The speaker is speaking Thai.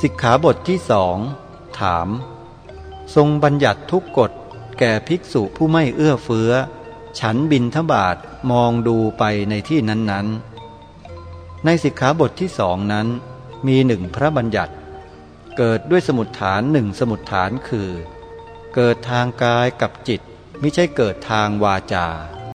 สิกขาบทที่สองถาม ทรงบัญญัติทุกกฎแก่ภิกษุผู้ไม่เอื้อเฟื้อ ฉันบินทบาทมองดูไปในที่นั้นๆ ในสิกขาบทที่สองนั้น มีหนึ่งพระบัญญัติ เกิดด้วยสมุดฐานหนึ่งสมุดฐานคือ เกิดทางกายกับจิตไม่ใช่เกิดทางวาจา